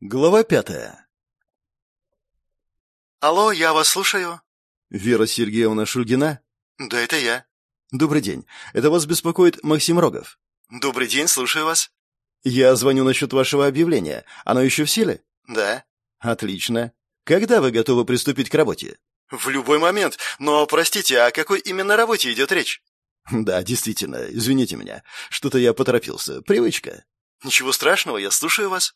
Глава пятая. Алло, я вас слушаю. Вера Сергеевна Шульгина? Да, это я. Добрый день. Это вас беспокоит Максим Рогов. Добрый день, слушаю вас. Я звоню насчет вашего объявления. Оно еще в силе? Да. Отлично. Когда вы готовы приступить к работе? В любой момент. Но, простите, о какой именно работе идет речь? Да, действительно, извините меня. Что-то я поторопился. Привычка. Ничего страшного, я слушаю вас.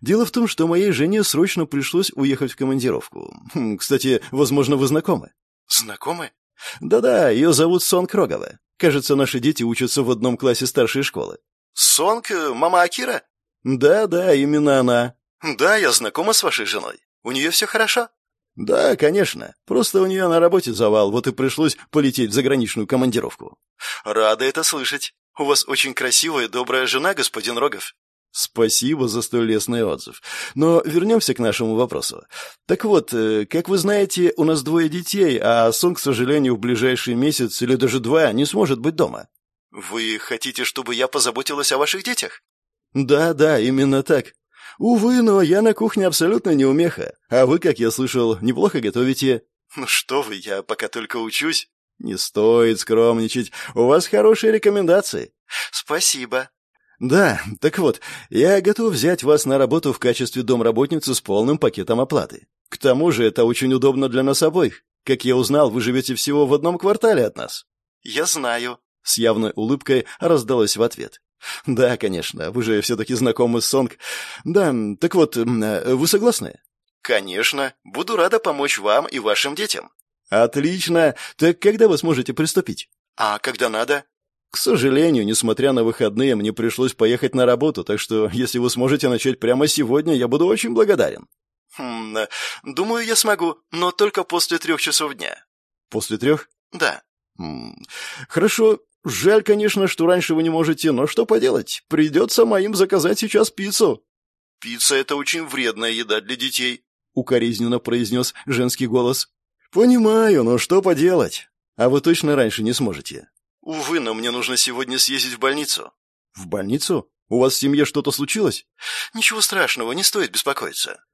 Дело в том, что моей жене срочно пришлось уехать в командировку. Хм, кстати, возможно, вы знакомы. Знакомы? Да-да, ее зовут Сон Крогова. Кажется, наши дети учатся в одном классе старшей школы. Сонг, мама Акира? Да-да, именно она. Да, я знакома с вашей женой. У нее все хорошо? Да, конечно. Просто у нее на работе завал, вот и пришлось полететь в заграничную командировку. Рада это слышать. У вас очень красивая и добрая жена, господин Рогов. Спасибо за столь лестный отзыв. Но вернемся к нашему вопросу. Так вот, э, как вы знаете, у нас двое детей, а сон, к сожалению, в ближайший месяц или даже два не сможет быть дома. Вы хотите, чтобы я позаботилась о ваших детях? Да, да, именно так. Увы, но я на кухне абсолютно не умеха. А вы, как я слышал, неплохо готовите. Ну что вы, я пока только учусь. Не стоит скромничать. У вас хорошие рекомендации. Спасибо. Да, так вот, я готов взять вас на работу в качестве домработницы с полным пакетом оплаты. К тому же это очень удобно для нас обоих. Как я узнал, вы живете всего в одном квартале от нас. Я знаю. С явной улыбкой раздалось в ответ. Да, конечно, вы же все-таки знакомы с Сонг. Да, так вот, вы согласны? Конечно, буду рада помочь вам и вашим детям. Отлично. Так когда вы сможете приступить? А когда надо? К сожалению, несмотря на выходные, мне пришлось поехать на работу, так что если вы сможете начать прямо сегодня, я буду очень благодарен. Хм, думаю, я смогу, но только после трех часов дня. После трех? Да. Хм, хорошо. Жаль, конечно, что раньше вы не можете, но что поделать? Придется моим заказать сейчас пиццу. Пицца — это очень вредная еда для детей, — укоризненно произнес женский голос. Понимаю, но что поделать? А вы точно раньше не сможете? «Увы, но мне нужно сегодня съездить в больницу». «В больницу? У вас в семье что-то случилось?» «Ничего страшного, не стоит беспокоиться».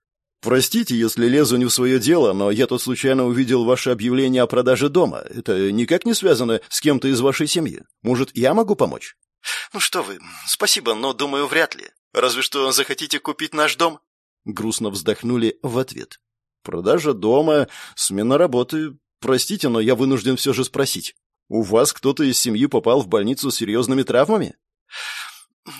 «Простите, если лезу не в свое дело, но я тут случайно увидел ваше объявление о продаже дома. Это никак не связано с кем-то из вашей семьи. Может, я могу помочь?» «Ну что вы, спасибо, но, думаю, вряд ли. Разве что захотите купить наш дом?» Грустно вздохнули в ответ. «Продажа дома, смена работы. Простите, но я вынужден все же спросить. «У вас кто-то из семьи попал в больницу с серьезными травмами?»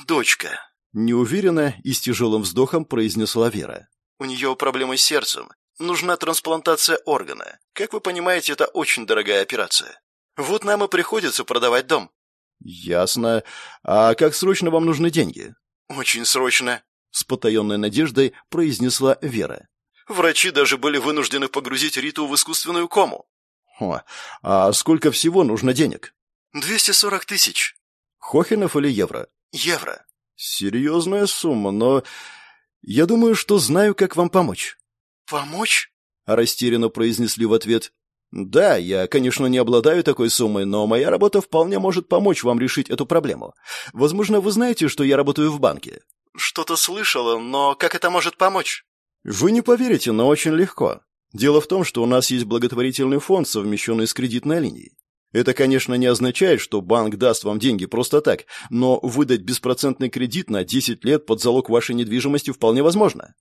«Дочка», — неуверенно и с тяжелым вздохом произнесла Вера. «У нее проблемы с сердцем. Нужна трансплантация органа. Как вы понимаете, это очень дорогая операция. Вот нам и приходится продавать дом». «Ясно. А как срочно вам нужны деньги?» «Очень срочно», — с потаенной надеждой произнесла Вера. «Врачи даже были вынуждены погрузить Риту в искусственную кому. О, а сколько всего нужно денег? Двести сорок тысяч. Хохинов или евро? Евро. Серьезная сумма, но я думаю, что знаю, как вам помочь. Помочь? Растерянно произнесли в ответ. Да, я, конечно, не обладаю такой суммой, но моя работа вполне может помочь вам решить эту проблему. Возможно, вы знаете, что я работаю в банке. Что-то слышала, но как это может помочь? Вы не поверите, но очень легко. Дело в том, что у нас есть благотворительный фонд, совмещенный с кредитной линией. Это, конечно, не означает, что банк даст вам деньги просто так, но выдать беспроцентный кредит на 10 лет под залог вашей недвижимости вполне возможно.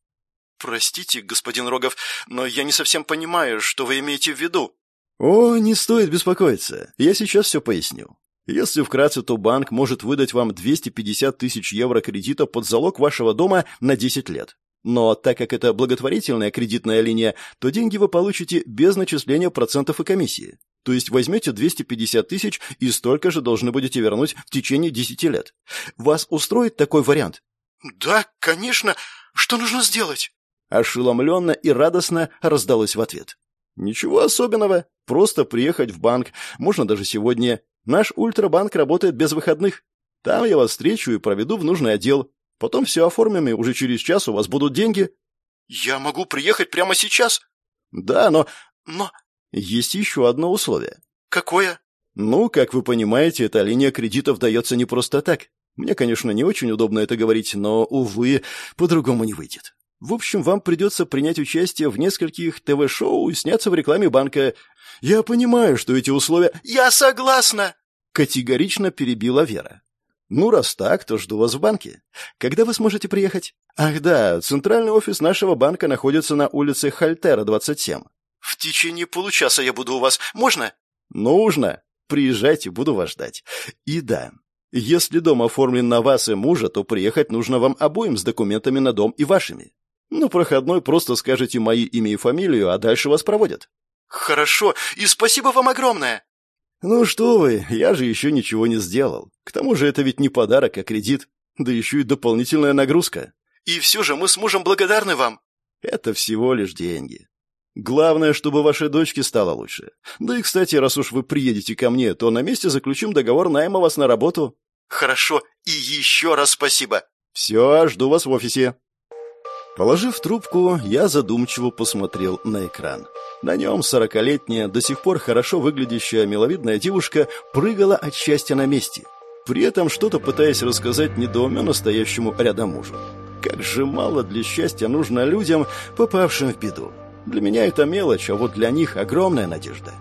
Простите, господин Рогов, но я не совсем понимаю, что вы имеете в виду. О, не стоит беспокоиться. Я сейчас все поясню. Если вкратце, то банк может выдать вам 250 тысяч евро кредита под залог вашего дома на 10 лет. Но так как это благотворительная кредитная линия, то деньги вы получите без начисления процентов и комиссии. То есть возьмете 250 тысяч и столько же должны будете вернуть в течение 10 лет. Вас устроит такой вариант? Да, конечно. Что нужно сделать? Ошеломленно и радостно раздалось в ответ. Ничего особенного. Просто приехать в банк. Можно даже сегодня. Наш ультрабанк работает без выходных. Там я вас встречу и проведу в нужный отдел. Потом все оформим, и уже через час у вас будут деньги». «Я могу приехать прямо сейчас?» «Да, но...» «Но...» «Есть еще одно условие». «Какое?» «Ну, как вы понимаете, эта линия кредитов дается не просто так. Мне, конечно, не очень удобно это говорить, но, увы, по-другому не выйдет. В общем, вам придется принять участие в нескольких ТВ-шоу и сняться в рекламе банка. Я понимаю, что эти условия... Я согласна! Категорично перебила Вера. Ну, раз так, то жду вас в банке. Когда вы сможете приехать? Ах да, центральный офис нашего банка находится на улице Хальтера, 27. В течение получаса я буду у вас. Можно? Нужно. Приезжайте, буду вас ждать. И да, если дом оформлен на вас и мужа, то приехать нужно вам обоим с документами на дом и вашими. Ну, проходной просто скажете мои имя и фамилию, а дальше вас проводят. Хорошо, и спасибо вам огромное. Ну что вы, я же еще ничего не сделал. К тому же это ведь не подарок, а кредит. Да еще и дополнительная нагрузка. И все же мы с мужем благодарны вам. Это всего лишь деньги. Главное, чтобы вашей дочке стало лучше. Да и, кстати, раз уж вы приедете ко мне, то на месте заключим договор найма вас на работу. Хорошо, и еще раз спасибо. Все, жду вас в офисе. Положив трубку, я задумчиво посмотрел на экран. На нем сорокалетняя, до сих пор хорошо выглядящая миловидная девушка прыгала от счастья на месте, при этом что-то пытаясь рассказать недоуменно стоящему рядом мужу. Как же мало для счастья нужно людям, попавшим в беду. Для меня это мелочь, а вот для них огромная надежда.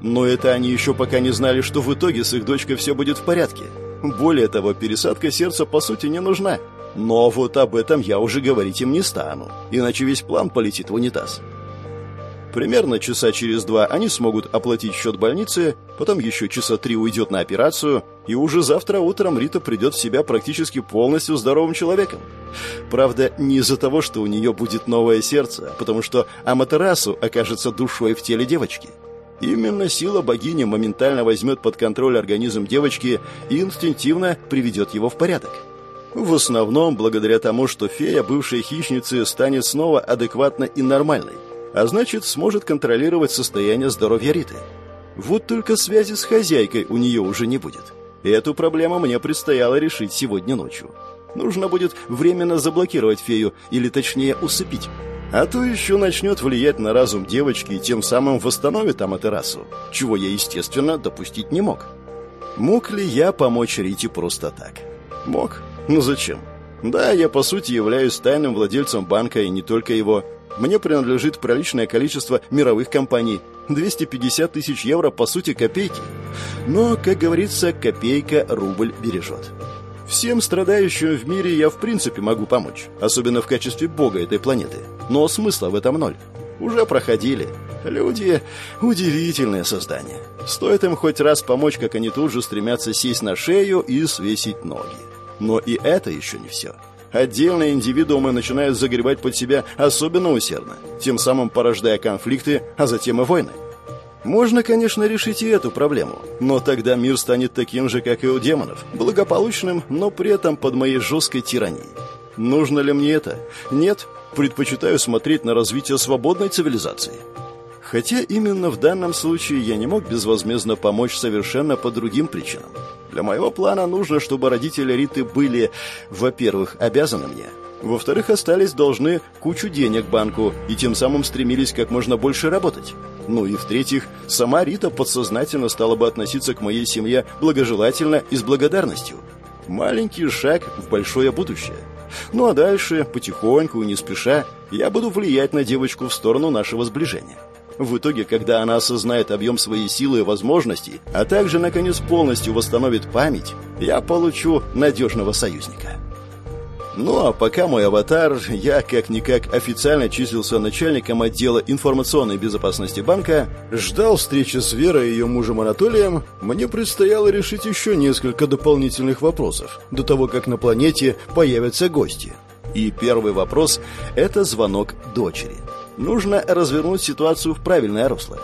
Но это они еще пока не знали, что в итоге с их дочкой все будет в порядке. Более того, пересадка сердца по сути не нужна. Но вот об этом я уже говорить им не стану, иначе весь план полетит в унитаз. Примерно часа через два они смогут оплатить счет больницы, потом еще часа три уйдет на операцию, и уже завтра утром Рита придет в себя практически полностью здоровым человеком. Правда, не из-за того, что у нее будет новое сердце, а потому что Аматерасу окажется душой в теле девочки. Именно сила богини моментально возьмет под контроль организм девочки и инстинктивно приведет его в порядок. В основном благодаря тому, что фея бывшей хищницы станет снова адекватной и нормальной а значит, сможет контролировать состояние здоровья Риты. Вот только связи с хозяйкой у нее уже не будет. Эту проблему мне предстояло решить сегодня ночью. Нужно будет временно заблокировать фею, или точнее усыпить. А то еще начнет влиять на разум девочки и тем самым восстановит Аматерасу, чего я, естественно, допустить не мог. Мог ли я помочь Рите просто так? Мог. Но зачем? Да, я по сути являюсь тайным владельцем банка и не только его, мне принадлежит приличное количество мировых компаний. 250 тысяч евро, по сути, копейки. Но, как говорится, копейка рубль бережет. Всем страдающим в мире я в принципе могу помочь, особенно в качестве бога этой планеты. Но смысла в этом ноль. Уже проходили. Люди – удивительное создание. Стоит им хоть раз помочь, как они тут же стремятся сесть на шею и свесить ноги. Но и это еще не все. Отдельные индивидуумы начинают загребать под себя особенно усердно, тем самым порождая конфликты, а затем и войны. Можно, конечно, решить и эту проблему, но тогда мир станет таким же, как и у демонов, благополучным, но при этом под моей жесткой тиранией. Нужно ли мне это? Нет, предпочитаю смотреть на развитие свободной цивилизации. Хотя именно в данном случае я не мог безвозмездно помочь совершенно по другим причинам. Для моего плана нужно, чтобы родители Риты были, во-первых, обязаны мне, во-вторых, остались должны кучу денег банку и тем самым стремились как можно больше работать. Ну и в-третьих, сама Рита подсознательно стала бы относиться к моей семье благожелательно и с благодарностью. Маленький шаг в большое будущее. Ну а дальше, потихоньку и не спеша, я буду влиять на девочку в сторону нашего сближения. В итоге, когда она осознает объем своей силы и возможностей, а также, наконец, полностью восстановит память, я получу надежного союзника. Ну а пока мой аватар, я как-никак официально числился начальником отдела информационной безопасности банка, ждал встречи с Верой и ее мужем Анатолием, мне предстояло решить еще несколько дополнительных вопросов, до того, как на планете появятся гости. И первый вопрос – это звонок дочери. Нужно развернуть ситуацию в правильное русло.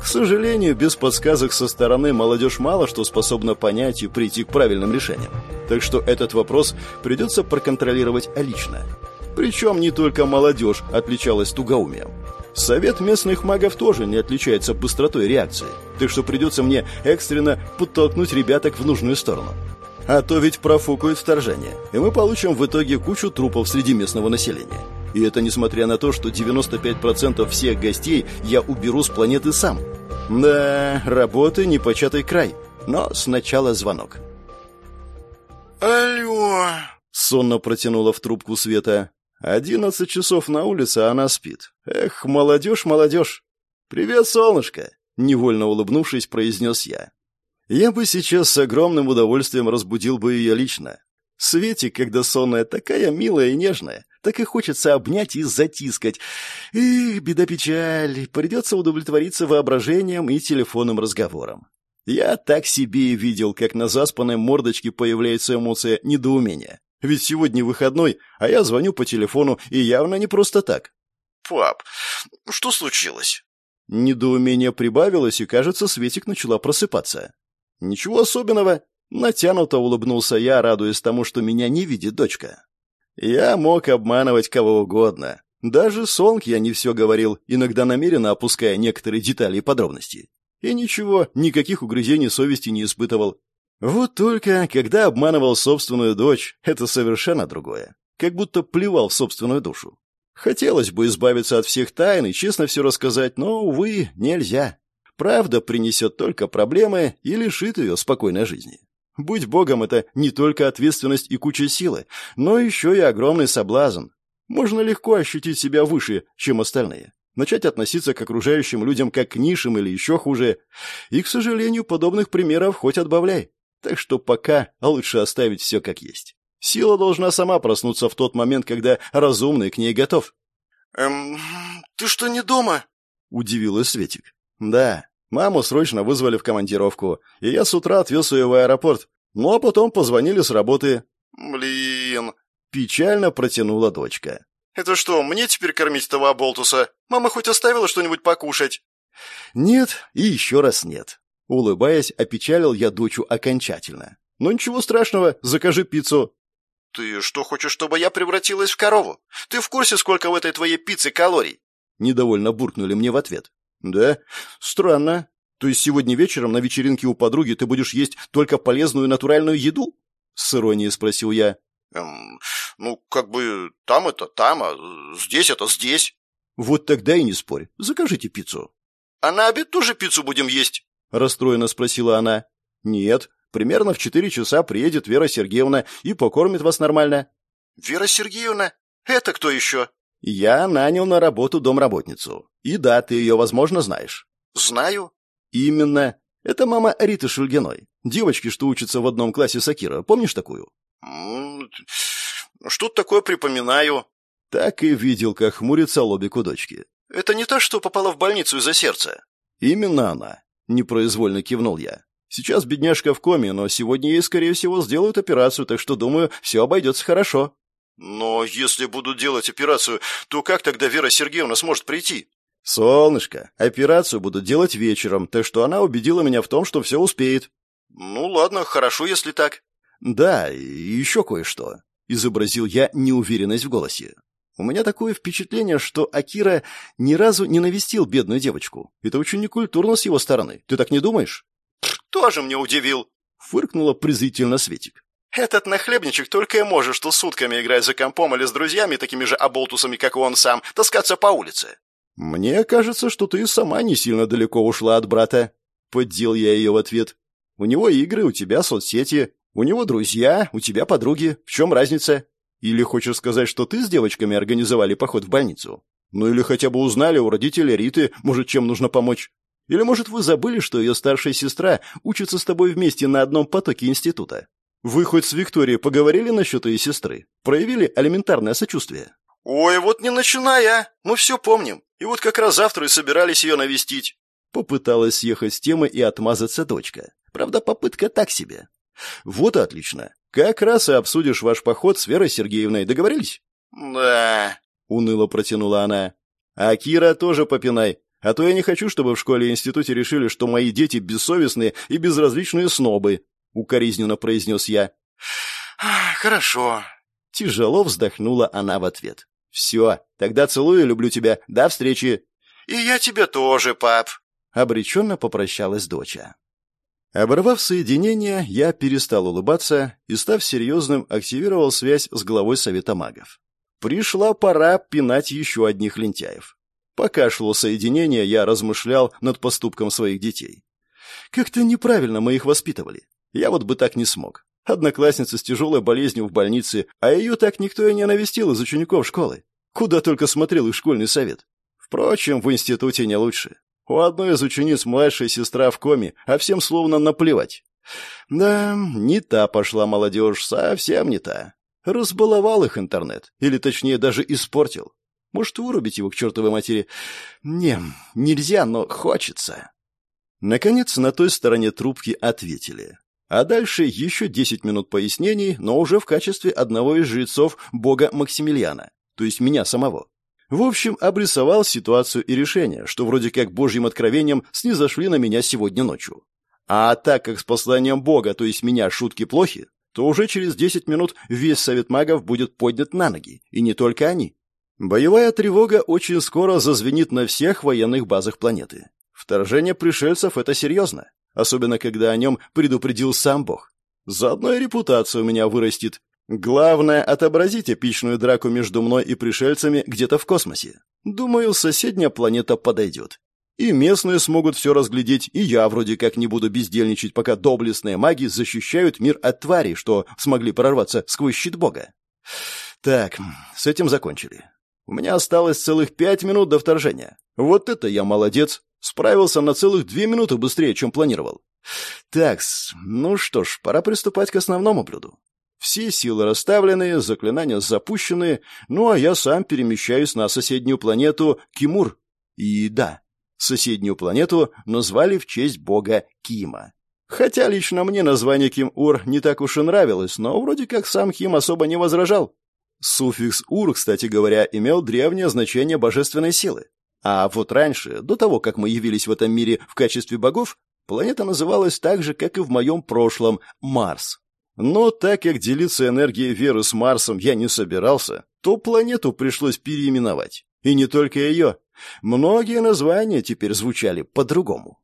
К сожалению, без подсказок со стороны молодежь мало что способна понять и прийти к правильным решениям. Так что этот вопрос придется проконтролировать лично. Причем не только молодежь отличалась тугоумием. Совет местных магов тоже не отличается быстротой реакции, так что придется мне экстренно подтолкнуть ребяток в нужную сторону. А то ведь профукают вторжение, и мы получим в итоге кучу трупов среди местного населения. И это несмотря на то, что 95% всех гостей я уберу с планеты сам. Да, работы непочатый край. Но сначала звонок. «Алло!» — сонно протянула в трубку Света. Одиннадцать часов на улице, а она спит. Эх, молодежь, молодежь. «Привет, солнышко!» — невольно улыбнувшись, произнес я. Я бы сейчас с огромным удовольствием разбудил бы ее лично. Светик, когда сонная, такая милая и нежная, так и хочется обнять и затискать. И беда-печаль, придется удовлетвориться воображением и телефонным разговором. Я так себе и видел, как на заспанной мордочке появляется эмоция недоумения. Ведь сегодня выходной, а я звоню по телефону, и явно не просто так. «Пап, что случилось?» Недоумение прибавилось, и, кажется, Светик начала просыпаться. «Ничего особенного», — натянуто улыбнулся я, радуясь тому, что меня не видит дочка. Я мог обманывать кого угодно. Даже Сонг я не все говорил, иногда намеренно опуская некоторые детали и подробности. И ничего, никаких угрызений совести не испытывал. Вот только, когда обманывал собственную дочь, это совершенно другое. Как будто плевал в собственную душу. Хотелось бы избавиться от всех тайн и честно все рассказать, но, увы, нельзя. Правда принесет только проблемы и лишит ее спокойной жизни. Будь богом, это не только ответственность и куча силы, но еще и огромный соблазн. Можно легко ощутить себя выше, чем остальные. Начать относиться к окружающим людям как к низшим или еще хуже. И, к сожалению, подобных примеров хоть отбавляй. Так что пока лучше оставить все как есть. Сила должна сама проснуться в тот момент, когда разумный к ней готов. «Эм, ты что, не дома?» — удивилась Светик. «Да, маму срочно вызвали в командировку, и я с утра отвез ее в аэропорт. Ну, а потом позвонили с работы». «Блин...» — печально протянула дочка. «Это что, мне теперь кормить этого оболтуса? Мама хоть оставила что-нибудь покушать?» «Нет и еще раз нет». Улыбаясь, опечалил я дочу окончательно. «Ну ничего страшного, закажи пиццу. «Ты что, хочешь, чтобы я превратилась в корову? Ты в курсе, сколько в этой твоей пицце калорий?» Недовольно буркнули мне в ответ. «Да? Странно. То есть сегодня вечером на вечеринке у подруги ты будешь есть только полезную натуральную еду?» С иронией спросил я. «Эм, ну, как бы там это там, а здесь это здесь». «Вот тогда и не спорь. Закажите пиццу». «А на обед тоже пиццу будем есть?» Расстроенно спросила она. «Нет, Примерно в четыре часа приедет Вера Сергеевна и покормит вас нормально». «Вера Сергеевна? Это кто еще?» «Я нанял на работу домработницу. И да, ты ее, возможно, знаешь». «Знаю». «Именно. Это мама Риты Шульгиной. Девочки, что учатся в одном классе с Акира. Помнишь такую?» «Что-то такое припоминаю». Так и видел, как хмурится лобик у дочки. «Это не та, что попала в больницу из-за сердца?» «Именно она», — непроизвольно кивнул я. Сейчас бедняжка в коме, но сегодня ей, скорее всего, сделают операцию, так что, думаю, все обойдется хорошо». «Но если будут делать операцию, то как тогда Вера Сергеевна сможет прийти?» «Солнышко, операцию будут делать вечером, так что она убедила меня в том, что все успеет». «Ну ладно, хорошо, если так». «Да, и еще кое-что», — изобразил я неуверенность в голосе. «У меня такое впечатление, что Акира ни разу не навестил бедную девочку. Это очень некультурно с его стороны. Ты так не думаешь?» тоже мне удивил», — фыркнула презрительно Светик. «Этот нахлебничек только и может, что сутками играть за компом или с друзьями, такими же оболтусами, как и он сам, таскаться по улице». «Мне кажется, что ты сама не сильно далеко ушла от брата», — поддел я ее в ответ. «У него игры, у тебя соцсети, у него друзья, у тебя подруги. В чем разница? Или хочешь сказать, что ты с девочками организовали поход в больницу? Ну или хотя бы узнали у родителей Риты, может, чем нужно помочь? Или, может, вы забыли, что ее старшая сестра учится с тобой вместе на одном потоке института? Вы хоть с Викторией поговорили насчет ее сестры? Проявили элементарное сочувствие?» «Ой, вот не начинай, а! Мы все помним. И вот как раз завтра и собирались ее навестить». Попыталась съехать с темы и отмазаться дочка. Правда, попытка так себе. «Вот и отлично. Как раз и обсудишь ваш поход с Верой Сергеевной. Договорились?» «Да», — уныло протянула она. «А Кира тоже попинай. А то я не хочу, чтобы в школе и институте решили, что мои дети бессовестные и безразличные снобы», — укоризненно произнес я. «Хорошо». Тяжело вздохнула она в ответ. «Все, тогда целую люблю тебя. До встречи». «И я тебя тоже, пап», — обреченно попрощалась доча. Оборвав соединение, я перестал улыбаться и, став серьезным, активировал связь с главой Совета магов. Пришла пора пинать еще одних лентяев. Пока шло соединение, я размышлял над поступком своих детей. Как-то неправильно мы их воспитывали. Я вот бы так не смог. Одноклассница с тяжелой болезнью в больнице, а ее так никто и не навестил из учеников школы. Куда только смотрел их школьный совет. Впрочем, в институте не лучше. У одной из учениц младшая сестра в коме, а всем словно наплевать. Да, не та пошла молодежь, совсем не та. Разбаловал их интернет, или точнее даже испортил. Может, вырубить его к чертовой матери? Не, нельзя, но хочется. Наконец, на той стороне трубки ответили. А дальше еще десять минут пояснений, но уже в качестве одного из жрецов бога Максимилиана, то есть меня самого. В общем, обрисовал ситуацию и решение, что вроде как божьим откровением снизошли на меня сегодня ночью. А так как с посланием бога, то есть меня, шутки плохи, то уже через десять минут весь совет магов будет поднят на ноги, и не только они. Боевая тревога очень скоро зазвенит на всех военных базах планеты. Вторжение пришельцев — это серьезно, особенно когда о нем предупредил сам Бог. Заодно и репутация у меня вырастет. Главное — отобразить эпичную драку между мной и пришельцами где-то в космосе. Думаю, соседняя планета подойдет. И местные смогут все разглядеть, и я вроде как не буду бездельничать, пока доблестные маги защищают мир от тварей, что смогли прорваться сквозь щит Бога. Так, с этим закончили. У меня осталось целых пять минут до вторжения. Вот это я молодец. Справился на целых две минуты быстрее, чем планировал. Такс, ну что ж, пора приступать к основному блюду. Все силы расставлены, заклинания запущены, ну а я сам перемещаюсь на соседнюю планету Кимур. И да, соседнюю планету назвали в честь бога Кима. Хотя лично мне название Ким-Ур не так уж и нравилось, но вроде как сам Ким особо не возражал. Суффикс «ур», кстати говоря, имел древнее значение божественной силы. А вот раньше, до того, как мы явились в этом мире в качестве богов, планета называлась так же, как и в моем прошлом – Марс. Но так как делиться энергией веры с Марсом я не собирался, то планету пришлось переименовать. И не только ее. Многие названия теперь звучали по-другому.